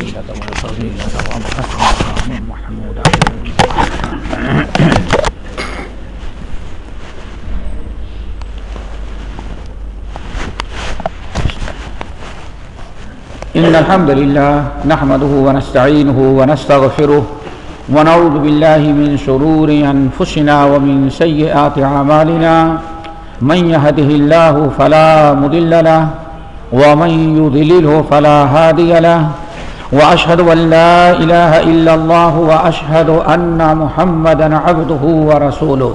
الوسيلة والفضيلة وابعثه محمودا إن الحمد لله نحمده ونستعينه ونستغفره ونعوذ بالله من شرور أنفسنا ومن سيئات أعمالنا من يهده الله فلا مضل له ومن يضلله فلا هادي له وأشهد أن لا إله إلا الله وأشهد أن محمدا عبده ورسوله.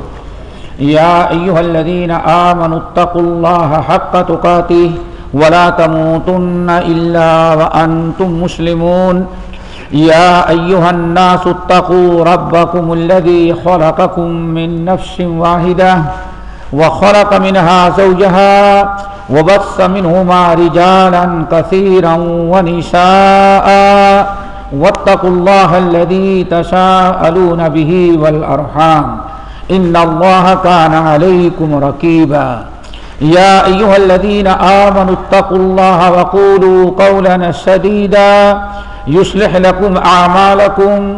يا أيها الذين آمنوا اتقوا الله حق تقاته ولا تموتن إلا وأنتم مسلمون. يا أيها الناس اتقوا ربكم الذي خلقكم من نفس واحدة وخلق منها زوجها وبث منهما رجالا كثيرا ونساء واتقوا الله الذي تساءلون به والأرحام إن الله كان عليكم ركيبا يا أيها الذين آمنوا اتقوا الله وقولوا قولا سديدا يصلح لكم أعمالكم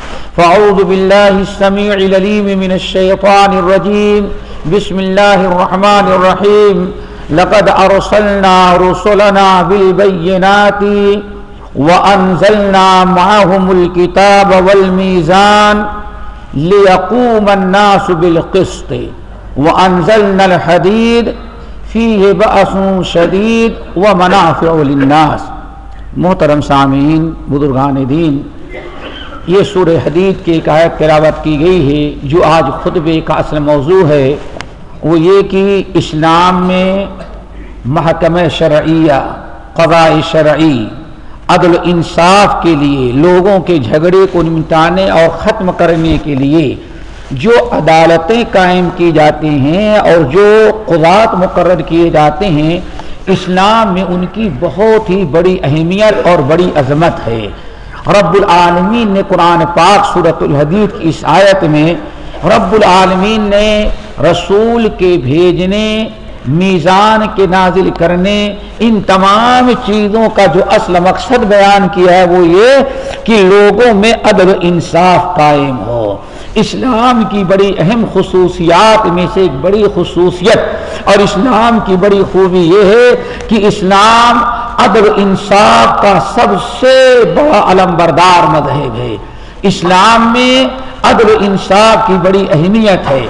فأعوذ بالله السميع العليم من الشيطان الرجيم بسم الله الرحمن الرحيم لقد أرسلنا رسلنا بالبينات وأنزلنا معهم الكتاب والميزان ليقوم الناس بالقسط وأنزلنا الحديد فيه بأس شديد ومنافع للناس۔ محترم سامعین، بزرگان دین یہ سورہ حدید کی ایک آیت تلاوت کی گئی ہے، جو آج خطبے کا اصل موضوع ہے، وہ یہ کہ اسلام میں محکمہ شرعیہ، قضاء شرعی، عدل انصاف کے لیے، لوگوں کے جھگڑے کو نمٹانے اور ختم کرنے کے لیے جو عدالتیں قائم کی جاتی ہیں اور جو قضات مقرر کیے جاتے ہیں، اسلام میں ان کی بہت ہی بڑی اہمیت اور بڑی عظمت ہے۔ رب العالمین نے قرآن پاک صورت الحدید کی اس آیت میں رب العالمین نے رسول کے بھیجنے، میزان کے نازل کرنے، ان تمام چیزوں کا جو اصل مقصد بیان کیا ہے وہ یہ کہ لوگوں میں عدل انصاف قائم ہو۔ اسلام کی بڑی اہم خصوصیات میں سے ایک بڑی خصوصیت اور اسلام کی بڑی خوبی یہ ہے کہ اسلام عدل انصاف کا سب سے بڑا علم بردار مذہب ہے۔ اسلام میں عدل انصاف کی بڑی اہمیت ہے۔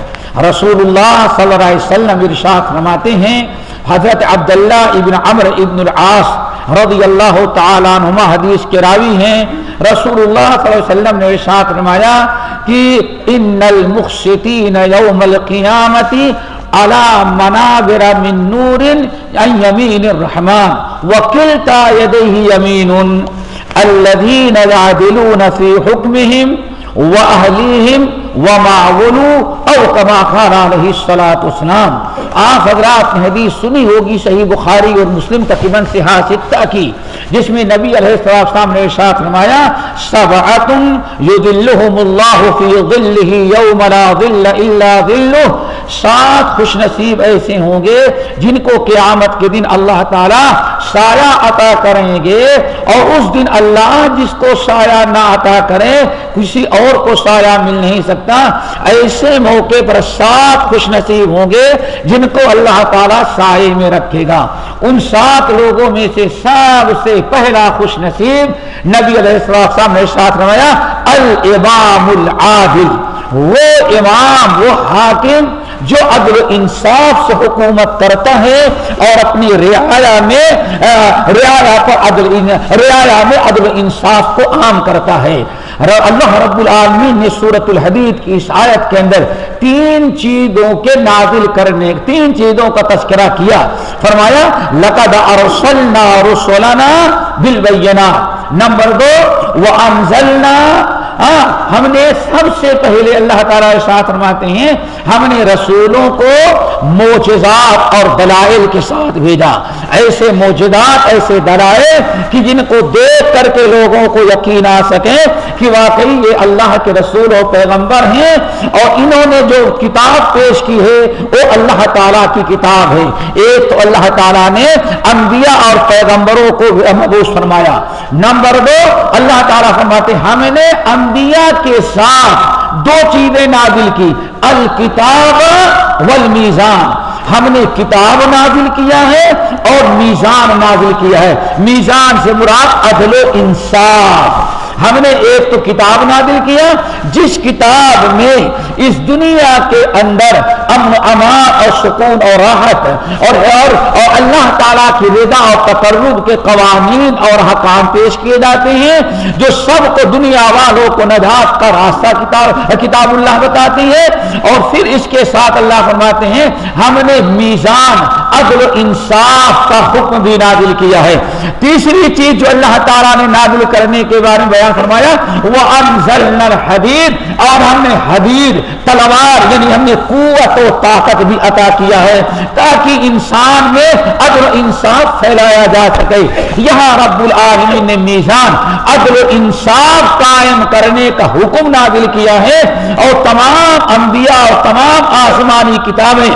رسول اللہ صلی اللہ علیہ وسلم ارشاد فرماتے ہیں، حضرت عبداللہ ابن عمر ابن العاص رضی اللہ تعالیٰ عنہما حدیث کے راوی ہیں۔ رسول اللہ صلی اللہ علیہ وسلم نے ارشاد فرمایا کہ، ان المخشتین یوم القیامت على منابر من نور عن يمين الرحمن، وكلتا يديه يمين الذين يعدلون في حكمهم وأهليهم وما ولو او كما قال عليه الصلاة والسلام آپ حضرات نے حدیث سنی ہوگی، صحیح بخاری اور مسلم تقریباً سہا ستہ کی، جس میں نبی علیہ السلام نے ارشاد فرمایا سبعۃ یذلہم اللہ فی ظلہ یوم لا ظل الا ظلہ سات خوش نصیب ایسے ہوں گے جن کو قیامت کے دن اللہ تعالی سایہ عطا کریں گے اور اس دن اللہ جس کو سایہ نہ عطا کرے، کسی اور کو سایہ مل نہیں سکتا۔ سکتا، ایسے موقع پر سات خوش نصیب ہوں گے جن کو اللہ تعالیٰ سائے میں رکھے گا۔ ان سات لوگوں میں سے سب سے پہلا خوش نصیب نبی علیہ السلام نے ساتھ روایا الامام العادل۔ وہ امام، وہ حاکم جو عدل و انصاف سے حکومت کرتا ہے اور اپنی رعایا میں رعایا پر عدل، رعایا میں عدل و انصاف کو عام کرتا ہے۔ اللہ رب العالمین نے سورت الحدید کی اس آیت کے اندر تین چیزوں کے نازل کرنے، تین چیزوں کا تذکرہ کیا۔ فرمایا، لقد ارسلنا رسولنا بالبینات نمبر دو وہ ہاں ہم نے سب سے پہلے اللہ تعالیٰ ساتھ فرماتے ہیں، ہم نے رسولوں کو موجزات اور دلائل کے ساتھ بھیجا۔ ایسے موجودات ایسے دلائل کہ جن کو دیکھ کر کے لوگوں کو یقین آ سکے کہ واقعی یہ اللہ کے رسول اور پیغمبر ہیں۔ اور انہوں نے جو کتاب پیش کی ہے، وہ اللہ تعالیٰ کی کتاب ہے۔ ایک تو اللہ تعالیٰ نے انبیاء اور پیغمبروں کو محبوس فرمایا۔ نمبر دو، اللہ تعالیٰ فرماتے ہم نے انبیاء کے ساتھ دو چیزیں نازل کی، الکتاب والمیزان۔ ہم نے کتاب نازل کیا ہے اور میزان نازل کیا ہے۔ میزان سے مراد عدل و انصاف۔ ہم نے ایک تو کتاب نازل کیا جس کتاب میں اس دنیا کے اندر امن امان اور سکون اور راحت اور, اور, اور اللہ تعالیٰ کی رضا اور تقرب کے قوانین اور حکام پیش کیے جاتے ہیں جو سب کو دنیا والوں کو نجات کا راستہ کتاب کتاب اللہ بتاتی ہے۔ اور پھر اس کے ساتھ اللہ فرماتے ہیں ہم نے میزان عدل و انصاف کا حکم بھی نازل کیا ہے۔ تیسری چیز جو اللہ تعالیٰ نے نازل کرنے کے بارے میں بیان فرمایا وہ انزل حدید اور ہم نے حدید، تلوار یعنی ہم نے قوت و طاقت بھی عطا کیا ہے، تاکہ انسان میں عدل و انصاف پھیلایا جا سکے۔ یہاں رب العالمین نے میزان عدل و انصاف قائم کرنے کا حکم نازل کیا ہے، اور تمام انبیاء اور تمام آسمانی کتابیں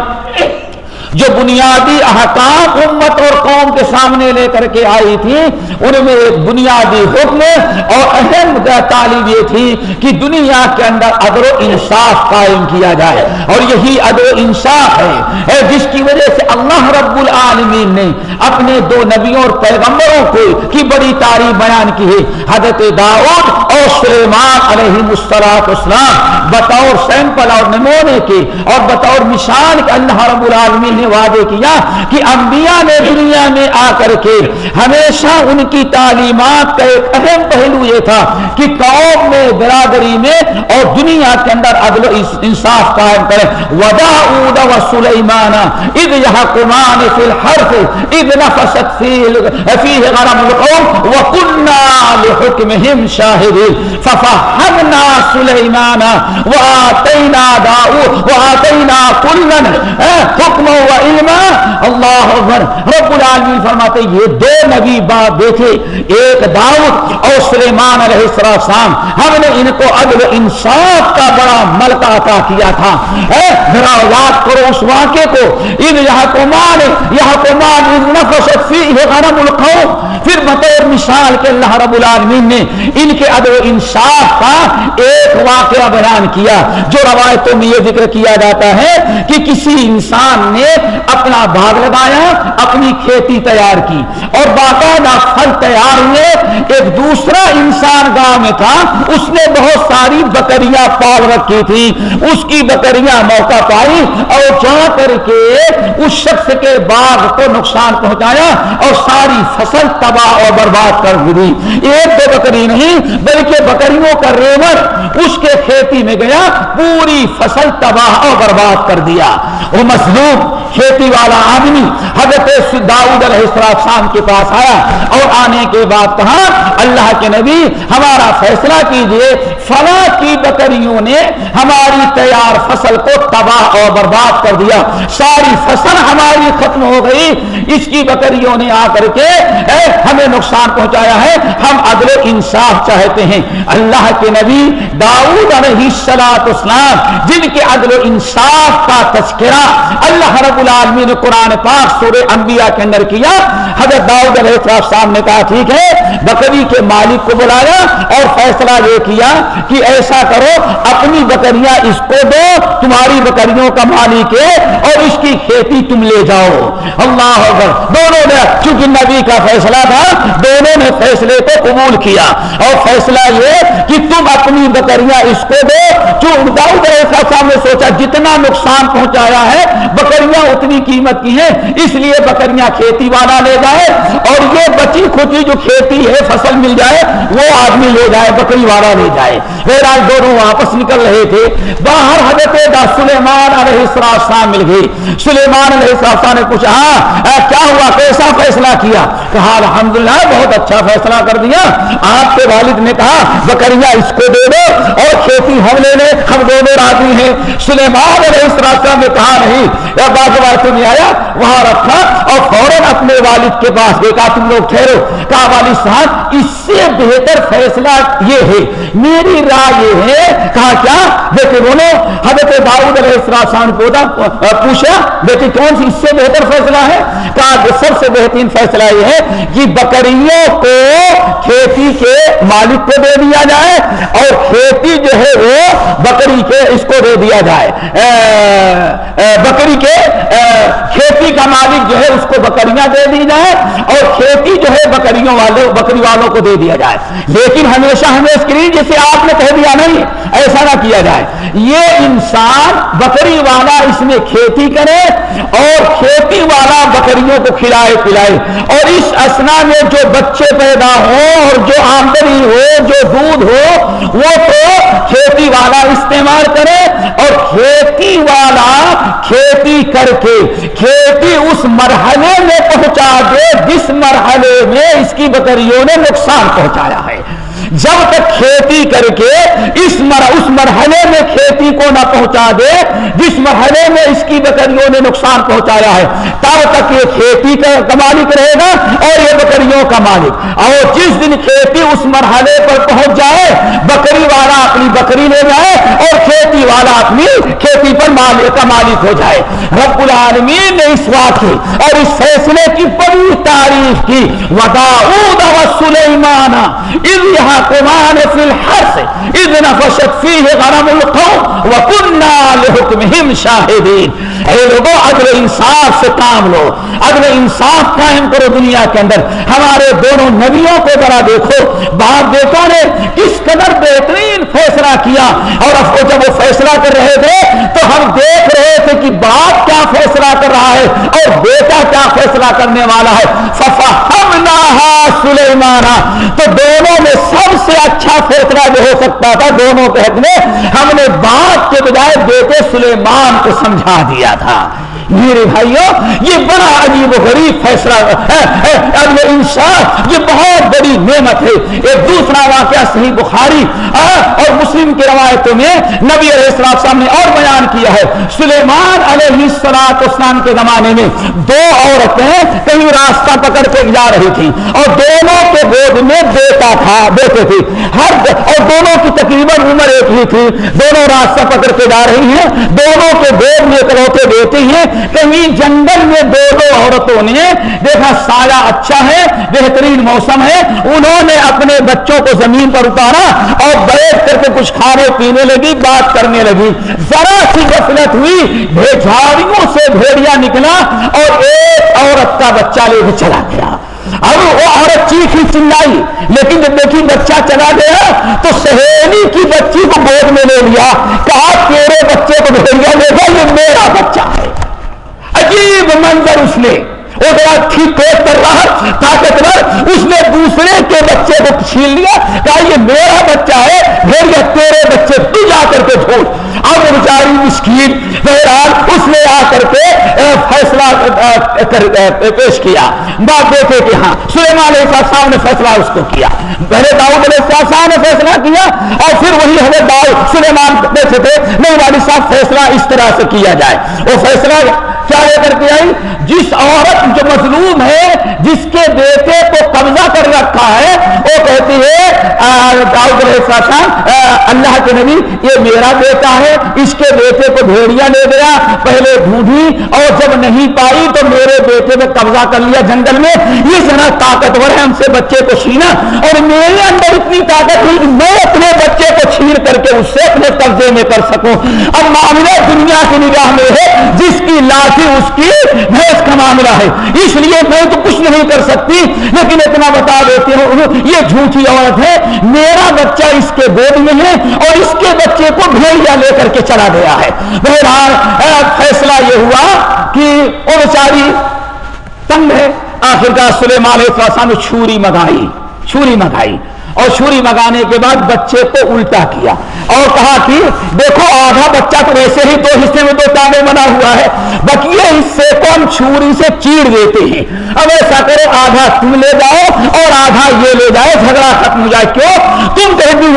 جو بنیادی احکام امت اور قوم کے سامنے لے کر کے آئی تھی، ان میں ایک بنیادی حکم اور اہم تعلیم یہ تھی کہ دنیا کے اندر ادر و انصاف قائم کیا جائے۔ اور یہی ادر و انصاف ہے جس کی وجہ سے اللہ رب العالمین نے اپنے دو نبیوں اور پیغمبروں کو کی بڑی تعریف بیان کی ہے۔ حضرت داؤد اور سلیمان علیہ مستلاط اسلام بطور سیمپل اور نمونے کے اور بطور مثال کے اللہ رب العالمین نے وعدے کیا کہ انبیاء نے دنیا میں آ کر کے ہمیشہ ان کی تعلیمات کا ایک اہم پہلو یہ تھا کہ قوم میں، برادری میں اور دنیا کے اندر عدل و انصاف قائم کریں۔ وداؤد و سلیمان اذ یحکمان فی الحرف اذ نفست فیہ غرم القوم وکنا لحکمہم شاہدین ففہمنا سلیمان وآتینا داؤد وآتینا کلن حکم و علما اللہ اکبر۔ رب العالمین فرماتے یہ دو نبی باپ دیکھے، ایک داؤد اور سلیمان علیہ السلام۔ ہم نے ان کو عدل انصاف کا بڑا ملکہ عطا کیا تھا۔ اے، ذرا یاد کرو اس واقعے کو۔ ان یہاں کو مان یہاں کو مان ان نفست فیہ غنم القوم۔ پھر بطور مثال کے اللہ رب العالمین نے ان کے عدل انصاف کا ایک واقعہ بیان کیا جو روایتوں میں یہ ذکر کیا جاتا ہے کہ کسی انسان نے اپنا باغ لگایا، اپنی کھیتی تیار کی اور باقاعدہ پھل تیار ہوئے۔ ایک دوسرا انسان گاؤں میں تھا، اس نے بہت ساری بکریاں پال رکھی تھی۔ اس کی بکریاں موقع پائی اور جا کر کے اس شخص کے باغ کو نقصان پہنچایا اور ساری فصل تباہ اور برباد کر دی ایک دو بکری نہیں، بلکہ بکریوں کا ریوٹ اس کے کھیتی میں گیا، پوری فصل تباہ اور برباد کر دیا۔ وہ مظلوم، کھیتی والا آدمی حضرت داؤد علیہ السلام کے پاس آیا اور آنے کے بعد کہا، اللہ کے نبی، ہمارا فیصلہ کیجیے فلاں کی بکریوں نے ہماری تیار فصل کو تباہ اور برباد کر دیا۔ ساری فصل ہماری ختم ہو گئی۔ اس کی بکریوں نے آ کر کے ہمیں نقصان پہنچایا ہے۔ ہم عدل انصاف چاہتے ہیں۔ اللہ کے نبی داؤد علیہ السلام جن کے عدل و انصاف کا تذکرہ اللہ رب العالمین نے قرآن پاک سورہ انبیاء کے اندر کیا۔ حضرت داؤد علیہ السلام نے کہا، ٹھیک ہے، بکری کے مالک کو بلایا اور فیصلہ یہ کیا کہ ایسا کرو، اپنی بکریاں اس کو دو، تمہاری بکریوں کا مالک ہے اور اس کی کھیتی تم لے جاؤ۔ اللہ اکبر۔ دونوں نے، چونکہ نبی کا فیصلہ تھا، دونوں نے فیصلے کو قبول کیا۔ اور فیصلہ یہ کہ تم اپنی بکریاں اس کو دو چون داؤد علیہ السلام نے سوچا جتنا نقصان پہنچایا ہے، بکریاں اتنی قیمت کی ہے اس لیے بکریاں کھیتی والا لے جائے اور یہ بچی کھچی جو کھیتی ہے، فصل مل جائے، وہ آدمی لے جائے، بکری والا لے جائے۔ بہرحال دونوں واپس نکل رہے تھے۔ باہر حضرت سلیمان علیہ السلام مل گئی سلیمان علیہ السلام نے پوچھا ہاں کیا ہوا؟ کیسا فیصلہ کیا؟ کہا، الحمدللہ، بہت اچھا فیصلہ کر دیا۔ آپ کے والد نے کہا، بکریاں اس کو دے دو اور کھیتی ہم لے لیں ہم دونوں راضی ہیں۔ سلیمان علیہ السلام نے کہا نہیں۔ بات بات نہیں آیا، وہاں رکھا اور فوراً اپنے والد کے پاس دیکھا، تم لوگ ٹھہرو۔ کہا، والد صاحب، اس سے بہتر فیصلہ یہ ہے۔ میری رائے یہ ہے۔ کہا، کیا؟ بیٹے، بولو۔ حضرت داؤد علیہ السلام کو پوچھا، بیٹے، کون سی اس سے بہتر فیصلہ ہے؟ کہا سب سے بہترین فیصلہ یہ ہے کہ بکریوں کو کھیتی کے مالک کو دے دیا جائے اور کھیتی جو ہے وہ بکری کے اس کو دے دیا جائے۔ اے اے، بکری کے کھیتی کا مالک جو ہے اس کو بکریاں دے دی جائے اور کھیتی جو ہے بکریوں والے، بکری والوں کو دے دیا جائے۔ لیکن ہمیشہ ہمیں اسکرین جسے آپ نے کہہ دیا نہیں، ایسا نہ کیا جائے۔ یہ انسان بکری والا اس میں کھیتی کرے اور کھیتی والا بکریوں کو کھلائے، پلائے۔ اور اس اسنا میں جو بچے پیدا ہو اور جو آمدنی ہو، جو دودھ ہو، وہ تو والا استعمال کرے اور کھیتی والا کھیتی کر کے کھیتی اس مرحلے میں پہنچا دے جس مرحلے میں اس کی بکریوں نے نقصان پہنچایا ہے۔ جب تک کھیتی کر کے اس مر، اس مرحلے میں کھیتی کو نہ پہنچا دے، جس مرحلے میں اس کی بکریوں نے نقصان پہنچایا ہے، تب تک یہ کھیتی کا مالک رہے گا اور یہ بکریوں کا مالک۔ اور جس دن کھیتی اس مرحلے پر پہنچ جائے، بکری والا اپنی بکری لے جائے اور کھیتی والا اپنی کھیتی پر مالک کا مالک ہو جائے۔ رب العالمین نے اس واقعے اور اس فیصلے کی بڑی تعریف کی۔ وداؤد و قمان فی الحرس اذ نفشت فيه غنم القوم وكنا لحکمہم شاہدین اے لوگو عدل انصاف سے کام لو عدل انصاف قائم کرو دنیا کے اندر، ہمارے دونوں نبیوں کو ذرا دیکھو، باپ بیٹوں نے کس قدر بہترین فیصلہ کیا اور جب وہ فیصلہ کر رہے تھے تو ہم دیکھ رہے تھے کہ باپ کیا فیصلہ کر رہا ہے اور بیٹا کیا فیصلہ کرنے والا ہے۔ ففا سلیمانہ تو دونوں میں سب سے اچھا فیصلہ جو ہو سکتا تھا، دونوں کے حق میں ہم نے باپ کے بجائے بیٹے سلیمان کو سمجھا دیا تھا۔ میرے بھائیوں یہ بڑا عجیب و غریب فیصلہ انصاف، یہ بہت بڑی نعمت ہے۔ ایک دوسرا واقعہ صحیح بخاری اور مسلم کی روایتوں میں نبی علیہ السلام نے اور بیان کیا ہے۔ سلیمان علیہ السلاط اسلام کے زمانے میں دو عورتیں کہیں راستہ پکڑ کے جا رہی تھی اور دونوں کے گود میں بیٹا تھا، بیٹے تھے۔ ہر اور دونوں کی تقریباً عمر ایک ہی تھی۔ دونوں راستہ پکڑ کے جا رہی ہیں، دونوں کے گود میں اکلوتے بیٹے ہیں۔ کہیں جنگل میں دو دو عورتوں نے، دیکھا سایہ اچھا ہے، بہترین موسم ہے، انہوں نے اپنے بچوں کو زمین پر اتارا اور بیٹھ کر کے کچھ کھانے پینے لگی، بات کرنے لگی۔ ذرا سی غفلت ہوئی جھاڑیوں سے بھیڑیا نکلا اور ایک عورت کا بچہ لے کے چلا گیا۔ اب وہ عورت چیخی چلائی، لیکن جب دیکھی بچہ چلا گیا تو سہیلی کی بچی کو گود میں لے لیا، کہا، تیرے بچے کو بھیڑیا لے گا یہ میرا بچہ ہے۔ عجیب منظر اس نے۔ وہ بڑا ٹھیک کر رہا طاقتور اس نے دوسرے کے بچے کو چھین لیا، کہا، یہ میرا بچہ ہے پھر یہ تیرے بچے، تو جا کر کے چھوڑ۔ اب وہ بیچاری مسکین، بہرحال اس نے آ کر کے فیصلہ پیش کیا۔ باپ بیٹے کہ ہاں سلیمان علیہ السلام نے فیصلہ اس کو کیا۔ پہلے داؤد علیہ السلام نے فیصلہ کیا، اور پھر وہی حضرت داؤد، سلیمان بیٹھے تھے۔ نہیں، والد صاحب، فیصلہ اس طرح سے کیا جائے۔ وہ فیصلہ کیا لے کر کے آئی؟ جس عورت جو مظلوم ہے، جس کے بیٹے کو قبضہ کر رکھا ہے، وہ کہتی ہے اللہ کے نبی، یہ میرا بیٹا ہے، اس کے بیٹے کو بھیڑیا لے گیا، پہلے ڈھونڈی اور جب نہیں پائی تو میرے بیٹے میں قبضہ کر لیا جنگل میں۔ یہ ذرا طاقتور ہے ہم سے بچے کو چھینا۔ اور میرے اندر اتنی طاقت ہوئی میں اپنے بچے کو چھین کر کے اس سے اپنے قبضے میں کر سکوں۔ اب معاملہ دنیا کی نگاہ میں ہے، جس کی لاش اس کی، بھینس کا معاملہ ہے۔ اس لیے میں تو کچھ نہیں کر سکتی، لیکن اتنا بتا دیتے ہوں، یہ جھوٹی عورت ہے۔ میرا بچہ اس کے گود میں ہے اور اس کے بچے کو بھیڑیا لے کر کے چلا گیا ہے۔ بہرحال فیصلہ یہ ہوا کہ وہ بیچاری تنگ ہے۔ آخر کا سلیمان علیہ نے چھری منگائی چھری منگائی اور چھری منگانے کے بعد بچے کو الٹا کیا اور کہا کہ دیکھو آدھا بچہ تو ویسے ہی دو حصے میں دو تانے بنا ہوا ہے بکیے حصے کو ہم چھری سے چیڑ دیتے ہیں۔ اب ایسا کرو آدھا تم لے جاؤ اور آدھا یہ لے جائے جھگڑا ختم ہو جائے۔ کیوں؟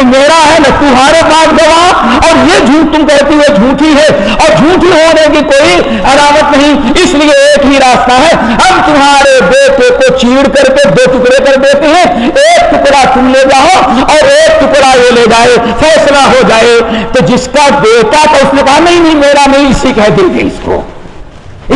تم میرا ہے، نہ تمہارے پاس گواہ، اور یہ جھوٹ تم کہتی ہو جھوٹی ہے۔ اور جھوٹی ہونے کی کوئی علامت نہیں، اس لیے ایک ہی راستہ ہے۔ ہم تمہارے بیٹے کو چیڑ کر کے دو ٹکڑے کر دیتے ہیں۔ ایک ٹکڑا تم لے جاؤ، اور ایک ٹکڑا یہ لے جائے، فیصلہ ہو جائے۔ تو جس کا بیٹا تو اس نے کہا، نہیں نہیں، میرا نہیں، اسی کہہ دیں گے اس کو۔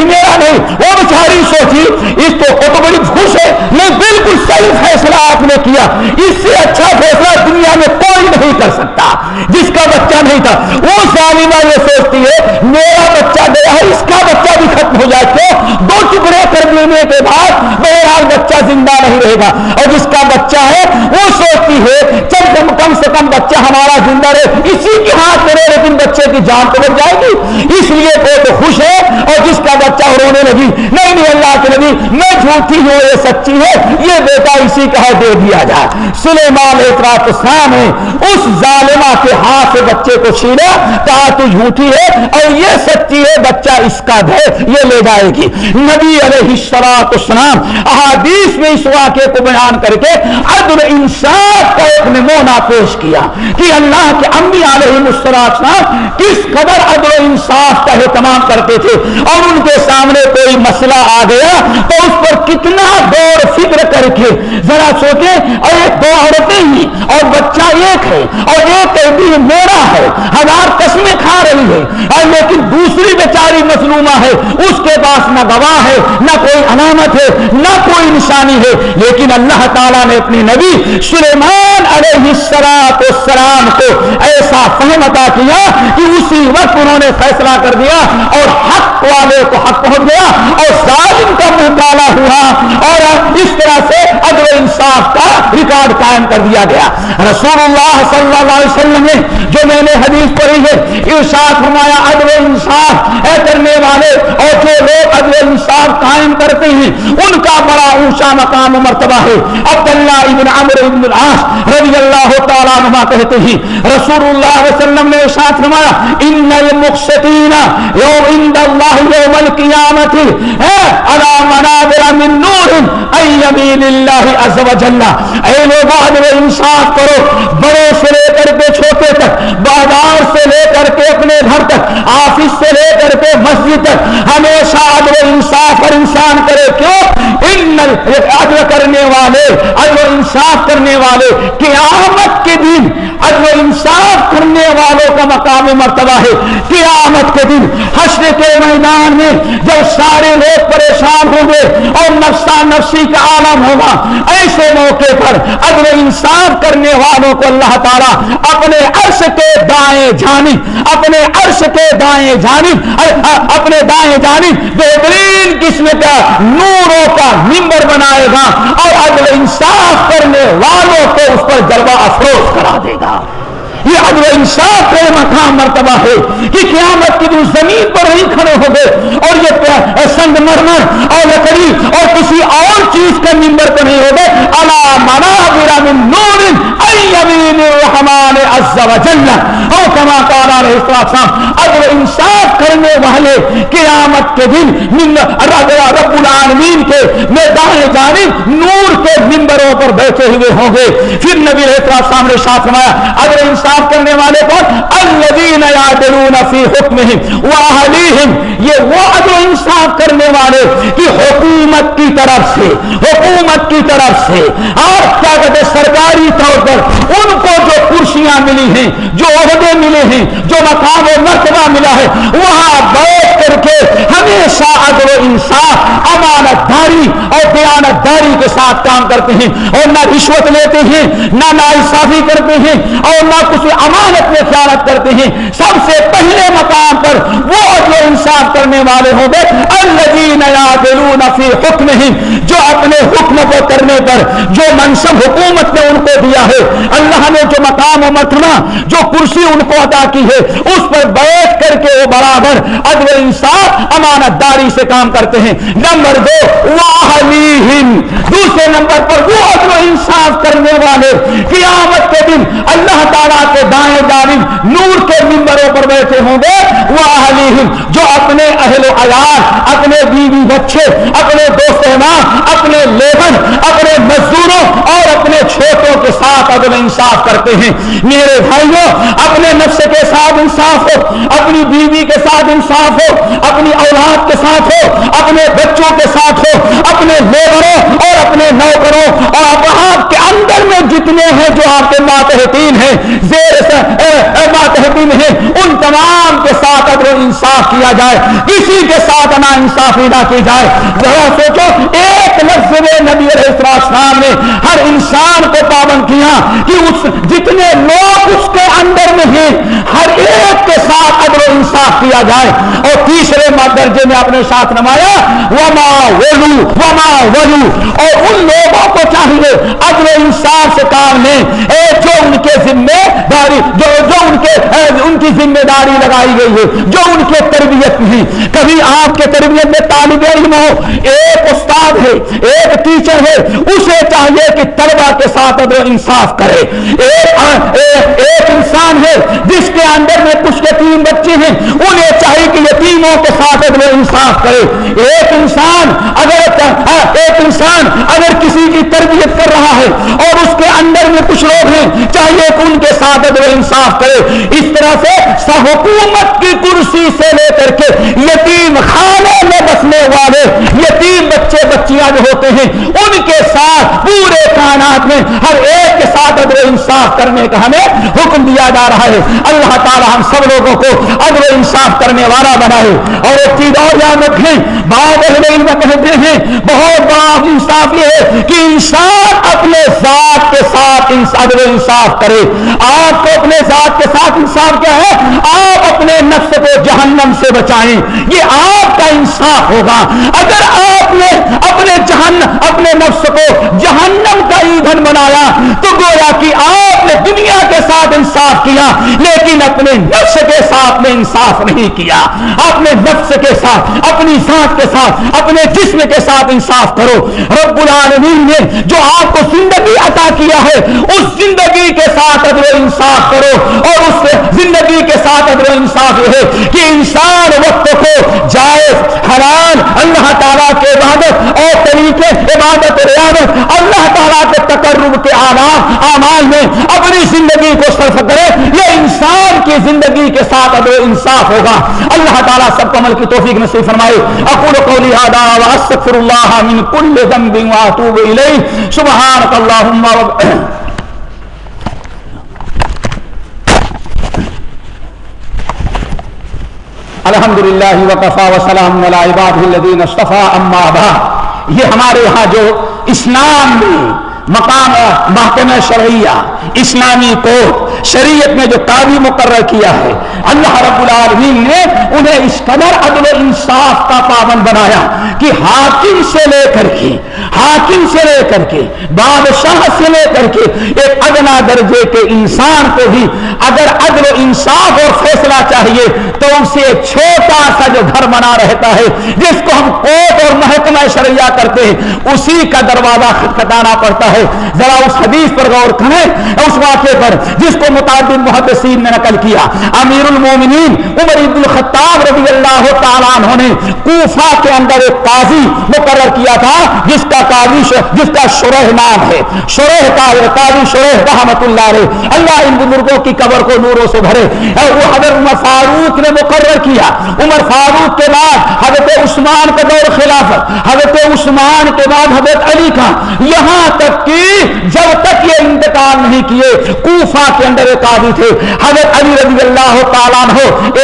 یہ میرا نہیں، وہ بچاری سوچی، اس تو کو تو بڑی خوش ہے نہیں بالکل صحیح فیصلہ آپ نے کیا۔ اس سے اچھا فیصلہ دنیا میں کوئی نہیں کر سکتا، جس کا بچہ نہیں تھا۔ وہ ظالمہ یہ سوچتی ہے، میرا بچہ گیا ہے، اس کا بچہ بھی ختم ہو جائے تو دو ٹکڑے کر لینے کے بعد بہرحال بچہ زندہ نہیں رہے گا۔ اور جس کا بچہ ہے، وہ سوچتی ہے، چل کم کم سے کم بچہ ہمارا زندہ رہے۔ اسی کے ہاتھ میں رہے، لیکن بچے کی جان تو بچ جائے گی۔ اس لیے وہ تو خوش ہے، اور جس کا بچہ بچہ رونے لگی۔ نہیں نہیں، اللہ کے نبی، میں جھوٹی ہوں، یہ سچی ہے۔ یہ بیٹا اسی کا ہے، دے دیا جائے سلیمان اعتراف اسلام ہے اس ظالمہ کے ہاتھ سے بچے کو چھینا، کہا، تو جھوٹی ہے اور یہ سچی ہے، بچہ اس کا دے یہ لے جائے گی۔ نبی علیہ السلام اسلام احادیث میں اس واقعے کو بیان کر کے عدل انصاف کا ایک نمونہ پیش کیا کہ اللہ کے امی علیہ السلام کس قدر عدل انصاف کا اہتمام کرتے تھے اور ان کے سامنے کوئی مسئلہ آ گیا تو اس پر کتنا دور فکر کر کے ذرا سوچے اور ایک دو عورتیں ہی، اور بچہ ایک ہے، اور ایک قیدی میرا ہے، ہزار قسمیں کھا رہی ہے اور لیکن دوسری بیچاری مظلومہ ہے، اس کے پاس نہ گواہ ہے، نہ کوئی علامت ہے، نہ کوئی نشانی ہے، لیکن اللہ تعالیٰ نے اپنی نبی سلیمان علیہ السلام کو ایسا فہم عطا کیا کہ اسی وقت انہوں نے فیصلہ کر دیا اور حق والے کو حق پاس پہنچ گیا اور ظالم کا منہ کالا ہوا اور اس طرح سے عدل انصاف کا ریکارڈ قائم کر دیا گیا۔ رسول اللہ صلی اللہ علیہ وسلم نے جو میں نے حدیث پڑھی ہے، ارشاد فرمایا، عدل انصاف اے کرنے والے اور جو لوگ عدل انصاف قائم کرتے ہیں، ان کا بڑا اونچا مقام و مرتبہ ہے۔ عبداللہ ابن عمر ابن العاص رضی اللہ تعالیٰ نما کہتے ہیں، رسول اللہ علیہ وسلم نے ارشاد فرمایا، ان المقسطین یوم عند اللہ یوم القیامت ہے؟ علی منابر من نور ای یمین اللہ عز و جل۔ اے لوگ عدل انصاف کرو۔ بڑے سے لے کر کے چھوٹے تک، بازار سے لے کر کے اپنے گھر تک، آفس سے لے کر کے مسجد تک۔ ہمیشہ عدل انصاف پر انسان کرے۔ کیوں؟ ان عدل کرنے والے عدل انصاف کرنے والے قیامت کے دن عدل انصاف کرنے والوں کا مقام مرتبہ ہے۔ قیامت کے دن، حشر کے میدان میں جب سارے لوگ پریشان ہوں گے اور نفسا نفسی کا عالم ہوگا، ایسے موقع پر عدل انصاف کرنے والوں کو اللہ تعالیٰ اپنے عرش کے دائیں جانب اپنے عرش کے دائیں جانب اپنے دائیں جانب بہترین قسم کا نوروں کا ممبر بنائے گا اور عدل انصاف کرنے والوں کو اس پر جلوہ افروز کرا دے گا۔ یہ عدل انصاف کا مقام مرتبہ ہے کہ قیامت کی دن زمین پر نہیں کھڑے ہو گئے اور یہ سنگ مرمر اور لکڑی اور کسی اور چیز کا ممبر پر نہیں ہو گئے اللہ منا من نور ایمین الرحمن عز و جل او کما قال علیہ السلام عدل انصاف کرنے والے قیامت کے دن من رب العالمین کے میدان جانب نور کے ممبروں پر بیٹھے ہوئے ہوں گے۔ پھر نبی علیہ السلام نے شاہ فرمایا، عدل انصاف انصاف کرنے والے کون الذین یعدلون فی حکمہم واہلیہم، یہ وہ عدل انصاف کرنے والے کہ حکومت کی طرف سے، حکومت کی طرف سے۔ اور کیا کہتے سرکاری طور پر ان کو جو کرسیاں ملی ہیں، جو عہدے ملے ہیں، جو مقام و مرتبہ ملا ہے، وہاں بیٹھ کر کے ہمیشہ عدل و انصاف، امانت اور دیانت داری کے ساتھ کام کرتے ہیں اور نہ رشوت لیتے ہیں، نہ ناانصافی کرتے ہیں اور نہ کچھ امانت میں خیالت کرتے ہیں۔ سب سے پہلے مقام پر وہ عدل انصاف کرنے والے ہوں گے، الذین یعدلون فی جو اپنے حکم کو کرنے پر جو منصب حکومت نے ان کو دیا ہے۔ اللہ نے جو مقام و مرتبہ، جو کرسی ان کو عطا کی ہے، اس پر بیٹھ کر کے وہ برابر عدل انصاف امانت داری سے کام کرتے ہیں۔ نمبر دو واہلیہم دوسرے نمبر پر وہ عدل انصاف کرنے والے کیا نور کے ممبروں پر بیٹھے ہوں گے۔ وہ جو اپنے اہل و عیال، اپنے بیوی بچے، اپنے دوست اپنے لیبر، اپنے مزدوروں اور اپنے چھوٹوں کے ساتھ عدل انصاف کرتے ہیں۔ میرے بھائیوں، اپنے نفس کے ساتھ انصاف ہو، اپنی بیوی کے ساتھ انصاف ہو، اپنی اولاد کے ساتھ ہو، اپنے بچوں کے ساتھ ہو، اپنے لیبروں اور اپنے نوکروں اور آپ کے اندر جتنے ہیں جو آپ کے ماتحتین ہیں، زیر ماتحتین ہیں، ان تمام کے ساتھ عدل انصاف کیا جائے کسی کے ساتھ نا انصافی نہ کی جائے۔ ذرا سوچو، ایک لفظ میں نبی علیہ السلام نے ہر انسان کو پابند کیا کہ اس، جتنے لوگ اس کے اندر میں ہیں، ہر ایک کے ساتھ عدل و انصاف کیا جائے۔ اور تیسرے درجے میں اپنے ساتھ نمایا، وما ولو وما ولو۔ اور ان لوگوں کو چاہیے عدل و انصاف سے کے کام لیں جو ان کے ذمہ داری جو جو ان کے ان کی ذمہ داری لگائی گئی ہے جو ان کے تربیت میں کبھی آپ کے تربیت میں طالب علم ہو ایک استاد ہے ایک ٹیچر ہے اسے چاہیے کہ طلبا کے ساتھ عدل انصاف کرے۔ ایک, ایک انسان ہے جس کے اندر میں کچھ یتیم بچے ہیں انہیں چاہیے کہ یتیموں کے ساتھ عدل انصاف کرے۔ ایک انسان اگر ہاں، ایک انسان اگر کسی کی تربیت کر رہا ہے اور اس کے اندر میں کچھ لوگ ہیں چاہیے کہ ان کے ساتھ عدل انصاف کرے۔ اس طرح سے حکومت کی کرسی سے لے کر کے یتیم خانے میں بسنے والے، یتیم بچے بچیاں جو ہوتے ہیں، ان کے ساتھ پورے کائنات میں ہر ایک کے ساتھ عدل انصاف کرنے کا ہمیں حکم دیا جا رہا ہے۔ اللہ تعالی ہم سب لوگوں کو عدل انصاف کرنے والا بنائے۔ اور ایک چیز اور یاد رکھیں، بعض اہل علم کہتے ہیں، بہت بڑا انصاف یہ ہے کہ انسان اپنے ذات کے ساتھ عدل انصاف کرے۔ آپ کو اپنے ذات کے ساتھ انصاف کیا ہے؟ آپ اپنے نفس کو جہنم سے بچائیں۔ یہ آپ کا انصاف ہوگا۔ اگر آپ نے اپنے جہنم اپنے نفس کو جہنم کا ایندھن بنایا، تو گویا کہ آپ نے دنیا کے ساتھ انصاف کیا، لیکن اپنے نفس کے ساتھ میں انصاف نہیں کیا۔ اپنے نفس کے ساتھ، اپنی ذات کے ساتھ، اپنے جسم کے ساتھ انصاف کرو۔ رب العالمین نے جو آپ کو زندگی عطا کیا ہے، اس زندگی کے ساتھ عدل انصاف کرو اور اس زندگی کے ساتھ عدل انصاف یہ ہے کہ انسان وقت کو جائز حلال اللہ تعالیٰ کے عبادت اور طریقے، عبادت، ریاضت، اللہ تعالیٰ کے تقرب کے آلام اعمال میں اپنی زندگی کو صرف کرے، یہ انسان کی زندگی کے ساتھ عدل انصاف ہوگا۔ اللہ تعالیٰ سب کو عمل کی توفیق نصیب فرمائے۔ اقول قولی هذا واستغفر الله من كل ذنب واتوب اليه سبحانك اللهم رب الحمد للہ وقفا وسلام الدین اصطفیٰ اما بعد. یہ ہمارے یہاں جو اسلام میں مقام محکمہ شرعیہ اسلامی کورٹ شریعت میں جو قاضی مقرر کیا ہے، اللہ رب العالمین نے انہیں اس قدر عدل و انصاف کا پابند بنایا کہ حاکم سے لے کر کے، حاکم سے لے کر کے، بادشاہ سے لے کر کے ایک ادنا درجے کے انسان کو بھی اگر عدل و انصاف اور فیصلہ چاہیے تو اسے چھوٹا سا جو گھر بنا رہتا ہے، جس کو ہم کوٹ اور محکمہ شرعیہ کرتے ہیں، اسی کا دروازہ خطکھٹانا پڑتا ہے۔ ذرا اس حدیث پر غور کریں اس واقعے پر جس کو متعدد محدثین نے نقل کیا۔ امیر المومنین عمر عبد الخطاب رضی اللہ تعالیٰ عنہ نے کوفہ کے اندر ایک قاضی مقرر کیا تھا، جس کا قاضی جس کا شرح نام ہے۔ شرح کا قاضی شرح رحمت اللہ علیہ۔ اللہ ان بزرگوں کی قبر کو نوروں سے بھرے۔ وہ حضرت عمر فاروق نے مقرر کیا۔ عمر فاروق کے بعد حضرت عثمان کا دور خلافت۔ حضرت عثمان کے بعد حضرت علی کا۔ یہاں تک کی جب تک یہ انتقال نہیں کیے کوفہ کے اندر ایک قاضی تھے۔ حضرت علی رضی اللہ تعالیٰ ہو ایک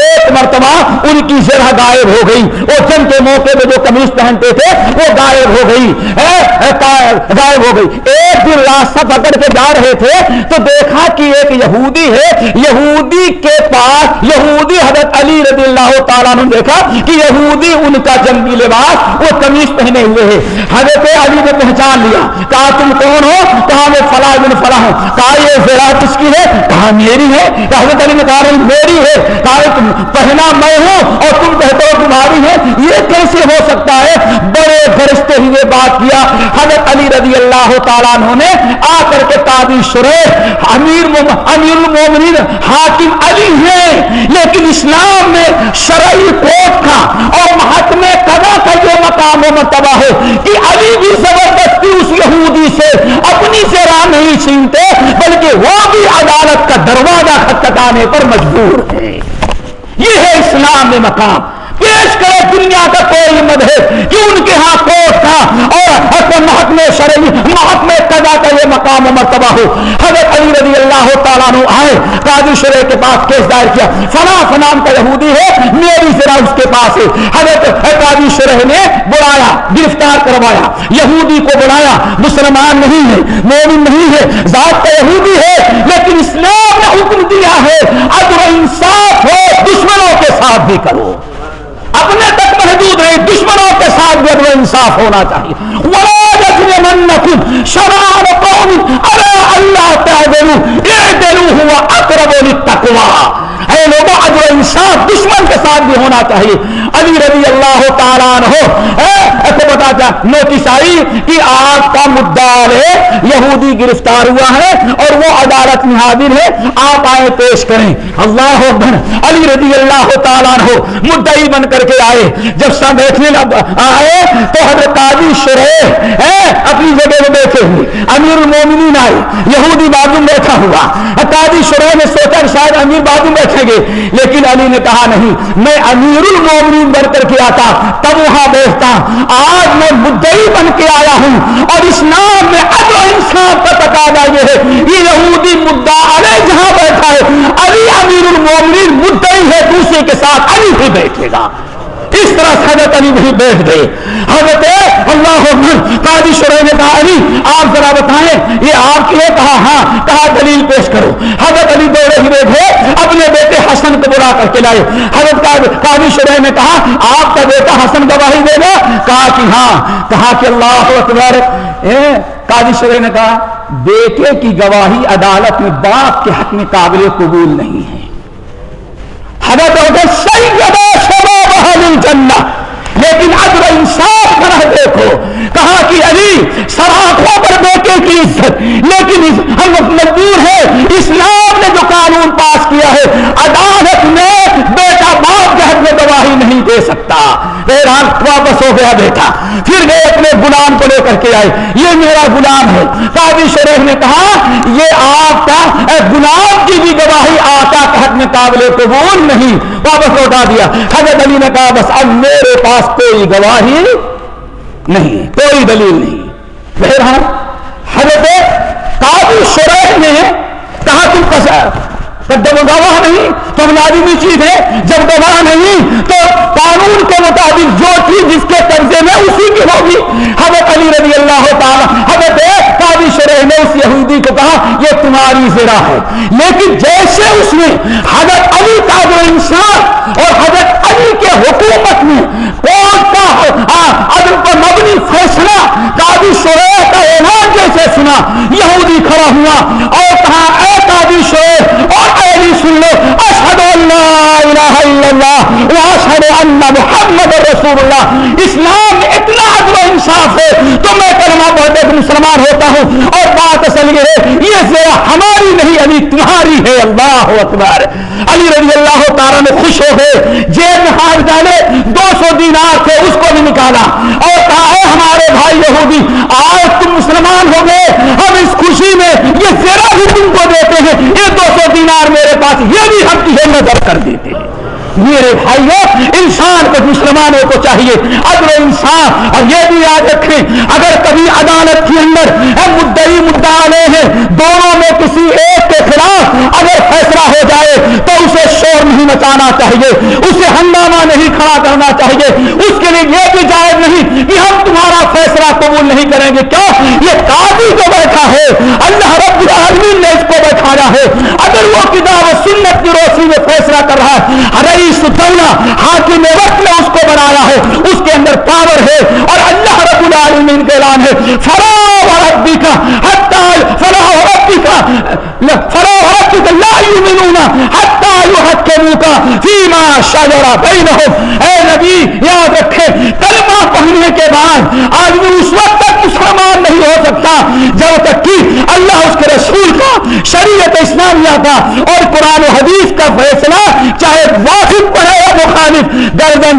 ان کی غائب ہو گئی۔ وہ جنگ کے موقع میں جو قمیض پہنتے تھے، وہ غائب ہو گئی۔ غائب ہو گئی۔ ایک دن راستہ پکڑ کے جا رہے تھے، تو دیکھا کہ ایک یہودی ہے۔ یہودی کے پاس، یہودی حضرت علی رضی اللہ تعالیٰ نے دیکھا کہ یہودی ان کا جنگی لباس، وہ قمیض پہنے ہوئے ہے حضرت علی نے پہچان لیا۔ کہا، تم کون ہو؟ کہا، میں فلاح بن فلاح ہوں۔ کہا، یہ زیرا کس کی ہے؟ کہا، میری ہے۔ حضرت علی نے کہا میری ہے۔ کہا پہنا میں ہوں اور تم کہتے ہو تمہاری ہے، یہ کیسے ہو سکتا ہے؟ بڑے گرجتے ہوئے بات کیا۔ حضرت علی رضی اللہ تعالیٰ عنہ نے آ کر کے قاضی شریف امیر امیر المومنین حاکم علی ہیں، لیکن اسلام میں شرعی کوٹ کا اور محکمے قضا کا یہ مقام و مرتبہ ہے کہ علی بھی زبردستی اس یہودی سے اپنی سے راہ نہیں چھینتے، بلکہ وہ بھی عدالت کا دروازہ کھٹکانے پر مجبور ہے یہ ہے اسلام میں مقام پیش کرے دنیا کا کوئی مذہب کہ ان کے ہاں کوٹ تھا اور محکمے شرعی محکمے قضا کا یہ مرتبہ ہو حضرت علی رضی اللہ تعالیٰ عنہ آئے، قاضی شرع کے پاس کیس دائر کیا۔ فنا فنام کا یہودی ہے، میری ذرا اس کے پاس ہے۔ حضرت قاضی شرح نے بلایا، گرفتار کروایا۔ یہودی کو بلایا، مسلمان نہیں ہے، مومن نہیں ہے، ذات کا یہودی ہے، لیکن اسلام نے حکم دیا ہے عدل انصاف ہو، دشمنوں کے ساتھ بھی کرو۔ اپنے تک محدود رہے دشمنوں کے ساتھ بھی ادب انصاف ہونا چاہیے۔ شراب قوم ارے اللہ تعالی ہوا اقرب للتقوی اے لوگوں عدل انصاف دشمن کے ساتھ بھی ہونا چاہیے۔ علی رضی اللہ تعالیٰ عنہ کو اچھا بتا چاہ نوٹس آئی کہ آپ کا مدعا ہے، یہودی گرفتار ہوا ہے اور وہ عدالت میں حاضر ہے، آپ آئے پیش کریں۔ اللہ اکبر، علی رضی اللہ تعالیٰ عنہ مدعی بن کر کے آئے۔ جب سب بیٹھنے آئے تو حضرت قاضی شریف اپنی جگہ میں بیٹھے ہوئے، امیر المومنین آئے۔ یہودی بازو بیٹھا ہوا۔ قاضی شریف نے سوچا شاید امیر بازو بیٹھے بیٹھیں گے۔ لیکن علی نے کہا نہیں، میں امیر المومنین بن کر کے آتا، تب وہاں بیٹھتا۔ آج میں مدعی بن کے آیا ہوں اور اس نام میں اب انسان کا تقاضا یہ ہے۔ یہ یہودی مدعا علی جہاں بیٹھا ہے، علی امیر المومنین مدعی ہے، دوسرے کے ساتھ علی بھی بیٹھے گا۔ اس طرح حضرت علی بھی بیٹھ گئے۔ حضرت اللہ قاضی شرح نے کہا علی، آپ ذرا بتائیں، یہ آپ کی کہا ہاں کہا دلیل پیش کرو۔ حضرت علی دوڑے ہی بیٹھے، اپنے بیٹے حسن کو بلا کر کے لائے۔ حضرت قاضی شرح نے کہا، آپ کا بیٹا حسن گواہی دے گا کہا کہ ہاں کہا کہ اللہ اکبر۔ قاضی شرح نے کہا، بیٹے کی گواہی عدالت میں باپ کے حق میں قابل قبول نہیں ہے۔ حضرت سید جنہ لیکن عدل انصاف کرا دیکھو کہا کہ علی سراخوں پر بیٹے کی عزت لیکن ہم مجبور ہے اسلام نے جو قانون پاس کیا ہے، عدالت میں بیٹا باپ کے حق میں گواہی نہیں دے سکتا۔ بہرحال واپس ہو گیا بیٹا۔ پھر گئے اپنے غلام کو لے کر کے آئے یہ میرا غلام ہے۔ قاضی شریف نے کہا، یہ آپ کا غلام کی بھی گواہی آقا کے حق میں قابل قبول نہیں۔ واپس لوٹا دیا۔ حضرت علی نے کہا، بس اب میرے پاس کوئی گواہی نہیں، کوئی دلیل نہیں۔ بہرحال حضرت قاضی شریف نے کہا تم جب گواہ نہیں، تو لازمی چیز ہے جب گواہ نہیں، تو قانون کے مطابق جو چیز جس کے قبضے میں اسی کی ہوگی۔ حضرت علی رضی اللہ تعالیٰ، حضرت قاضی شرح نے اس یہودی کو کہا، یہ تمہاری زرا ہے۔ لیکن جیسے اس نے حضرت علی کا جو انسان اور حضرت علی کے حکومت میں کون کا عدل پر مبنی فیصلہ قاضی شرح کا اعلان جیسے سنا یہودی کھڑا ہوا اور کہا اے قاضی شرح اور علی سن لو اشہد اللہ الہ الا اللہ واشہد ان محمد رسول اللہ، اسلام اتنا عدل و انصاف ہے، تو میں کلمہ پڑھتے کہ مسلمان ہوتا ہوں۔ اور بات اصل یہ ہے، یہ ذرا ہماری نہیں علی تمہاری ہے۔ اللہ اکبر۔ علی رضی اللہ تعالیٰ نے خوش ہو گئے۔ جیب میں ہاتھ ڈالے دو سو دینار تھے، اس کو بھی نکالا۔ اور کہا ہے ہمارے بھائی یہودی، آج تم مسلمان ہو گئے، ہم اس خوشی میں یہ ذرا بھی تم کو دیتے ہیں۔ یہ دو سو دینار میرے پاس، یہ بھی ہم کی نظر کر دیتے ہیں۔ میرے بھائیوں انسان کو مسلمانوں کو چاہیے۔ عدل انسان اور یہ بھی یاد رکھیں، اگر کبھی عدالت کے اندر مدعی مدعا ہیں، دونوں میں کسی ایک کے خلاف اگر فیصلہ ہو جائے، تو اسے شور نہیں مچانا چاہیے، اسے ہنگامہ نہیں کھڑا کرنا چاہیے۔ اس کے لیے یہ بھی جائز نہیں کہ ہم تمہارا فیصلہ قبول نہیں کریں گے۔ کیا یہ قاضی جو بیٹھا ہے، اللہ رب العالمین نے اس کو بیٹھایا ہے؟ اگر وہ کتاب و سنت کی روشنی میں فیصلہ کر رہا ہے ارے ستونا حاکم وقت نے اس کو بنایا ہے، اس کے اندر پاور ہے اور اللہ رب العالمین کا اعلان ہے فراہ ربی کا حتی فلاح ربی کا فراہ ربی کا لا یؤمنون حتی یحکموک فیما شجر بینہم اے نبی، یاد رکھے، کلمہ پڑھنے کے بعد آدمی شریعت اسلامیہ کا اور قرآن و حدیث کا فیصلہ چاہے واقف پڑھے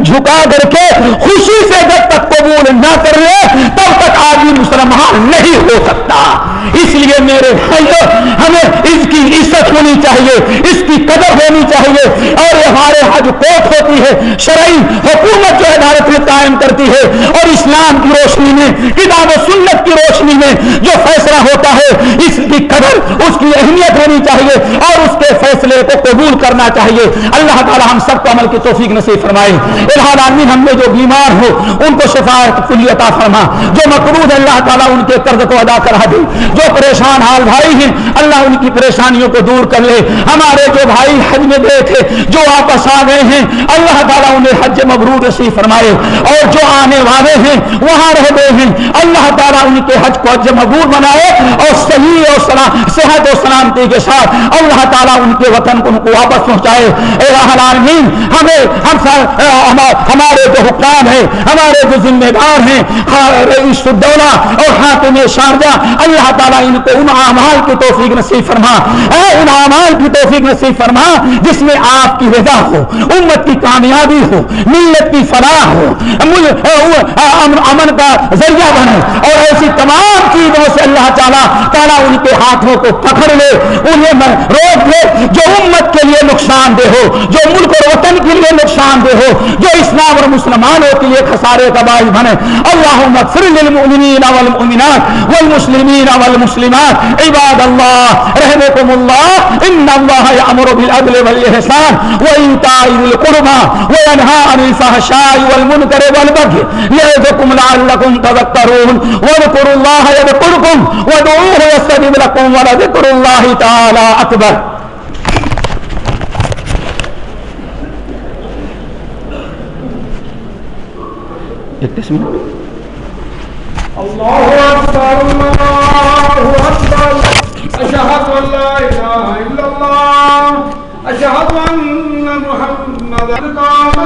جھکا کر کے خوشی سے جب تک قبول نہ کر لے، تب تک آدمی مسلمان نہیں ہو سکتا۔ اس لیے میرے بھائیوں ہمیں اس کی عزت ہونی چاہیے، اس کی قدر ہونی چاہیے۔ اور یہ ہمارے حج کوٹ ہوتی ہے، شرعی حکومت جو عدالت میں قائم کرتی ہے۔ اور اسلام کی روشنی میں، کتاب و سنت کی روشنی میں جو فیصلہ ہوتا ہے، اس کی قدر، اس کی اہمیت ہونی چاہیے۔ اور اس کے فیصلے کو قبول کرنا چاہیے۔ اللہ تعالی ہم سب کو عمل کی توفیق نصیب فرمائے الحال آدمی ہم میں جو بیمار ہو، ان کو شفاعت کلی عطا فرما۔ جو مقروض اللہ تعالیٰ ان کے قرض کو ادا کرا دے۔ جو پریشان حال بھائی ہیں، اللہ ان کی پریشانیوں کو دور کر لے۔ ہمارے جو بھائی حج میں گئے تھے، جو واپس آ گئے ہیں، اللہ تعالیٰ انہیں حج مبرور نصیب فرمائے۔ اور جو آنے والے ہیں، وہاں رہ گئے ہیں۔ اللہ تعالیٰ ان کے حج کو حج مبرور بنائے اور صحیح اور سلام صحت و سلامتی کے ساتھ اللہ تعالیٰ ان کے وطن کو ان کو واپس پہنچائے۔ اے العالمین، ہمیں ہم ہمارے جو حکام ہیں، ہمارے جو ذمہ دار ہیں ہاں، رئیس الدولہ اور حاکم شارجہ اللہ تعالیٰ ان کو ان اعمال کی توفیق نصیب فرما۔ اے، ان اعمال کی توفیق نصیب فرما، جس میں آپ کی رضا ہو، امت کی کامیابی ہو، ملت کی فلاح ہو امن کا ذریعہ بنے۔ اور ایسی تمام چیزوں سے اللہ تعالیٰ تعالیٰ ان کے ہاتھوں کو پکڑ لے، انہیں روک لے، جو امت کے لیے نقصان دہ ہو، جو ملک اور وطن کے لیے نقصان نقصان دہ ہو، جو اسلام اور مسلمانوں کے لیے خسارے کا باعث بنے۔ اللہ مغفر للمؤمنین والمؤمنات والمسلمین والمسلمات۔ عباد اللہ رحمكم اللہ۔ ان اللہ یامر بالعدل والاحسان وایتاء ذی القربى وینهى عن الفحشاء والمنکر والبغي یعظکم لعلکم تذکرون۔ واذکروا اللہ یذکرکم وادعوه یستجب لكم ولذکر اللہ تعالی اکبر۔ اکتیس منٹ الله أكبر الله أكبر أشهد أن لا إله إلا الله أشهد أن محمدا